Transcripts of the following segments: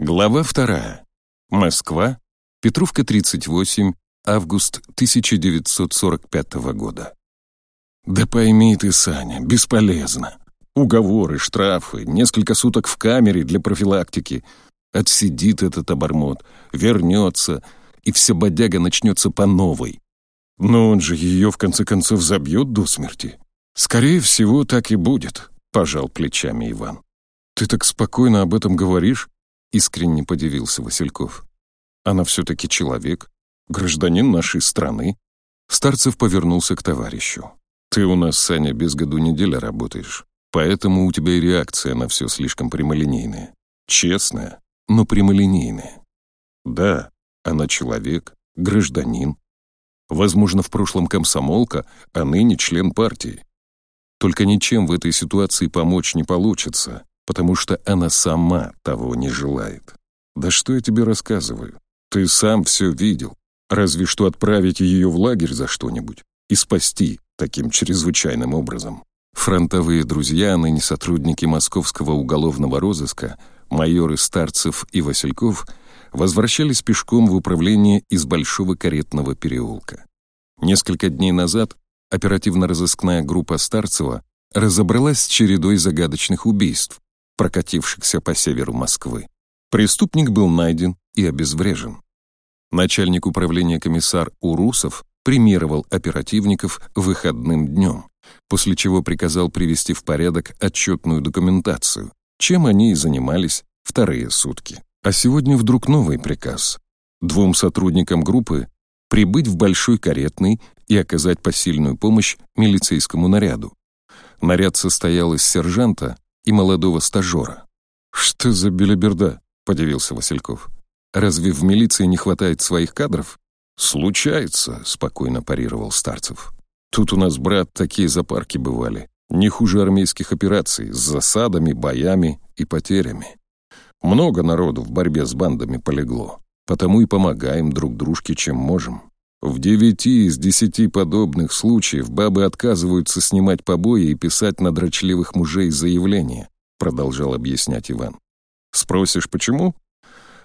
Глава вторая. Москва. Петровка, 38. Август 1945 года. Да пойми ты, Саня, бесполезно. Уговоры, штрафы, несколько суток в камере для профилактики. Отсидит этот обормот, вернется, и вся бодяга начнется по новой. Но он же ее, в конце концов, забьет до смерти. Скорее всего, так и будет, пожал плечами Иван. Ты так спокойно об этом говоришь? Искренне подивился Васильков. Она все-таки человек, гражданин нашей страны. Старцев повернулся к товарищу. Ты у нас, Саня, без году неделя работаешь. Поэтому у тебя и реакция на все слишком прямолинейная. Честная, но прямолинейная. Да, она человек, гражданин. Возможно, в прошлом комсомолка, а ныне член партии. Только ничем в этой ситуации помочь не получится потому что она сама того не желает. Да что я тебе рассказываю? Ты сам все видел. Разве что отправить ее в лагерь за что-нибудь и спасти таким чрезвычайным образом. Фронтовые друзья, ныне сотрудники московского уголовного розыска, майоры Старцев и Васильков, возвращались пешком в управление из Большого каретного переулка. Несколько дней назад оперативно-розыскная группа Старцева разобралась с чередой загадочных убийств, прокатившихся по северу Москвы. Преступник был найден и обезврежен. Начальник управления комиссар Урусов премировал оперативников выходным днем, после чего приказал привести в порядок отчетную документацию, чем они и занимались вторые сутки. А сегодня вдруг новый приказ. Двум сотрудникам группы прибыть в Большой Каретный и оказать посильную помощь милицейскому наряду. Наряд состоял из сержанта, и молодого стажера. «Что за белиберда?» — подивился Васильков. «Разве в милиции не хватает своих кадров?» «Случается», — спокойно парировал Старцев. «Тут у нас, брат, такие запарки бывали. Не хуже армейских операций, с засадами, боями и потерями. Много народу в борьбе с бандами полегло, потому и помогаем друг дружке, чем можем. В девяти из десяти подобных случаев бабы отказываются снимать побои и писать на дрочливых мужей заявления, продолжал объяснять Иван. Спросишь, почему?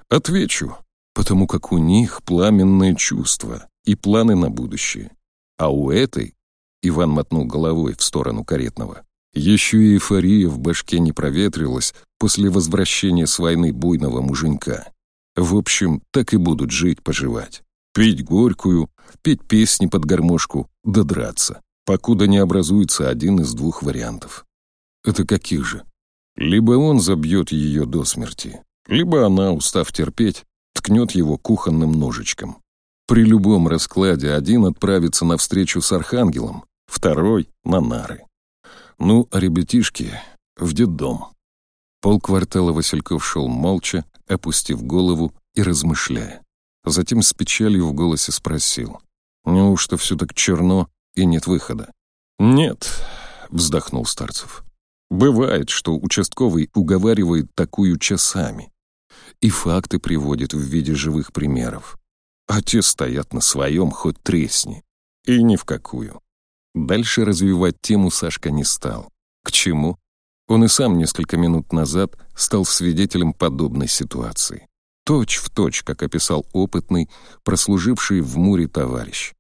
Отвечу, потому как у них пламенные чувства и планы на будущее. А у этой, Иван мотнул головой в сторону каретного, еще и эйфория в башке не проветрилась после возвращения с войны буйного муженька. В общем, так и будут жить-поживать петь горькую, петь песни под гармошку, да драться, покуда не образуется один из двух вариантов. Это каких же? Либо он забьет ее до смерти, либо она, устав терпеть, ткнет его кухонным ножичком. При любом раскладе один отправится на встречу с архангелом, второй — на нары. Ну, а ребятишки — в детдом. Полквартала Васильков шел молча, опустив голову и размышляя. Затем с печалью в голосе спросил. «Неужто все так черно и нет выхода?» «Нет», — вздохнул Старцев. «Бывает, что участковый уговаривает такую часами и факты приводит в виде живых примеров. А те стоят на своем, хоть тресни. И ни в какую». Дальше развивать тему Сашка не стал. К чему? Он и сам несколько минут назад стал свидетелем подобной ситуации точь в точь, как описал опытный, прослуживший в Муре товарищ.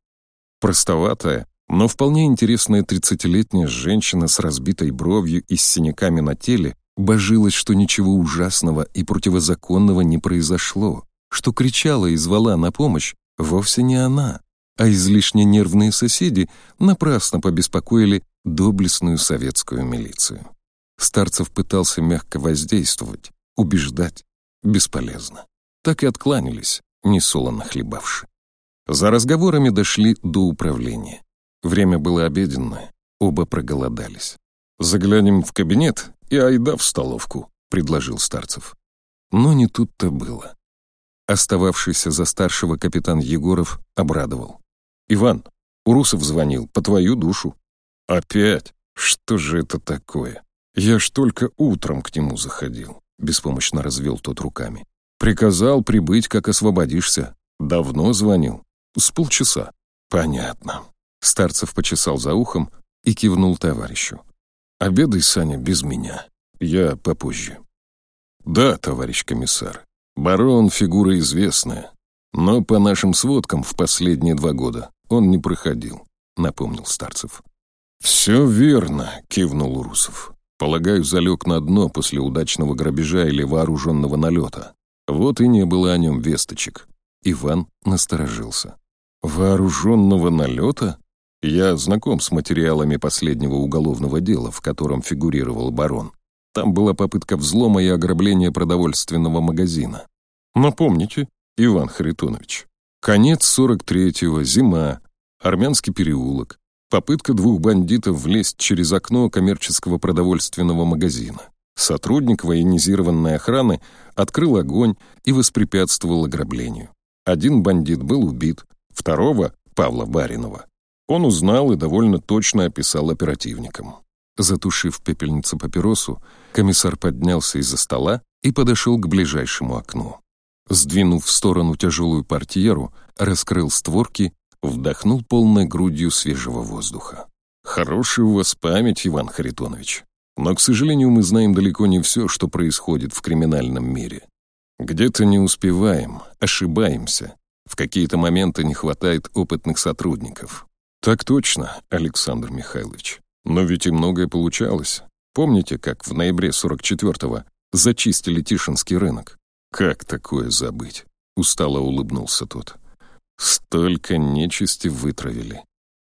Простоватая, но вполне интересная тридцатилетняя женщина с разбитой бровью и с синяками на теле божилась, что ничего ужасного и противозаконного не произошло, что кричала и звала на помощь вовсе не она, а излишне нервные соседи напрасно побеспокоили доблестную советскую милицию. Старцев пытался мягко воздействовать, убеждать, бесполезно так и откланялись, несолоно хлебавши. За разговорами дошли до управления. Время было обеденное, оба проголодались. «Заглянем в кабинет и айда в столовку», — предложил Старцев. Но не тут-то было. Остававшийся за старшего капитан Егоров обрадовал. «Иван, Урусов звонил, по твою душу». «Опять? Что же это такое? Я ж только утром к нему заходил», — беспомощно развел тот руками. Приказал прибыть, как освободишься. Давно звонил. С полчаса. Понятно. Старцев почесал за ухом и кивнул товарищу. Обедай, Саня, без меня. Я попозже. Да, товарищ комиссар. Барон — фигура известная, но по нашим сводкам в последние два года он не проходил, напомнил Старцев. «Все верно», — кивнул Урусов. «Полагаю, залег на дно после удачного грабежа или вооруженного налета. Вот и не было о нем весточек». Иван насторожился. «Вооруженного налета?» Я знаком с материалами последнего уголовного дела, в котором фигурировал барон. Там была попытка взлома и ограбления продовольственного магазина. Напомните, Иван Харитонович. Конец 43-го, зима, армянский переулок, попытка двух бандитов влезть через окно коммерческого продовольственного магазина. Сотрудник военизированной охраны открыл огонь и воспрепятствовал ограблению. Один бандит был убит, второго, Павла Баринова, он узнал и довольно точно описал оперативникам. Затушив пепельницу папиросу, комиссар поднялся из-за стола и подошел к ближайшему окну. Сдвинув в сторону тяжелую портьеру, раскрыл створки, вдохнул полной грудью свежего воздуха. «Хорошая у вас память, Иван Харитонович. Но, к сожалению, мы знаем далеко не все, что происходит в криминальном мире. Где-то не успеваем, ошибаемся. В какие-то моменты не хватает опытных сотрудников. Так точно, Александр Михайлович. Но ведь и многое получалось. Помните, как в ноябре 44-го зачистили Тишинский рынок? Как такое забыть? Устало улыбнулся тот. Столько нечисти вытравили.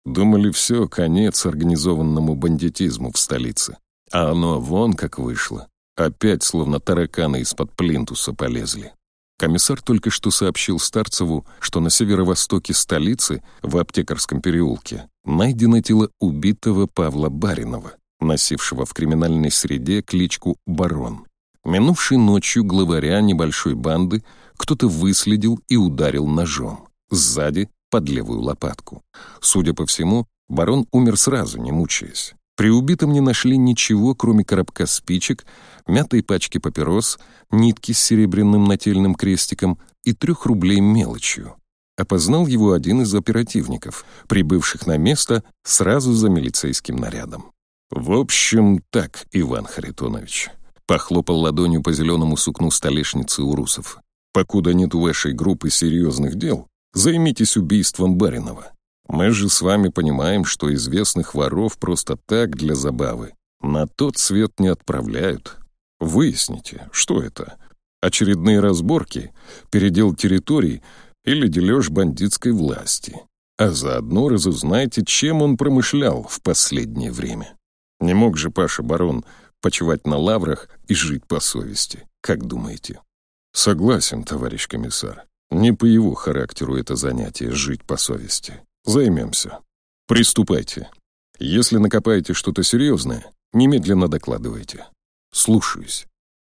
Думали, все, конец организованному бандитизму в столице. А оно вон как вышло. Опять словно тараканы из-под плинтуса полезли. Комиссар только что сообщил Старцеву, что на северо-востоке столицы, в аптекарском переулке, найдено тело убитого Павла Баринова, носившего в криминальной среде кличку «Барон». Минувшей ночью главаря небольшой банды кто-то выследил и ударил ножом. Сзади, под левую лопатку. Судя по всему, барон умер сразу, не мучаясь. При убитом не нашли ничего, кроме коробка спичек, мятой пачки папирос, нитки с серебряным нательным крестиком и трех рублей мелочью. Опознал его один из оперативников, прибывших на место сразу за милицейским нарядом. «В общем, так, Иван Харитонович», Похлопал ладонью по зеленому сукну столешницы Урусов. «Покуда нет у вашей группы серьезных дел, займитесь убийством Баринова. Мы же с вами понимаем, что известных воров просто так для забавы на тот свет не отправляют. Выясните, что это? Очередные разборки, передел территорий или дележ бандитской власти? А заодно разузнайте, чем он промышлял в последнее время. Не мог же Паша Барон почивать на лаврах и жить по совести. Как думаете? Согласен, товарищ комиссар. Не по его характеру это занятие — жить по совести. Займемся. Приступайте. Если накопаете что-то серьезное, немедленно докладывайте. Слушаюсь.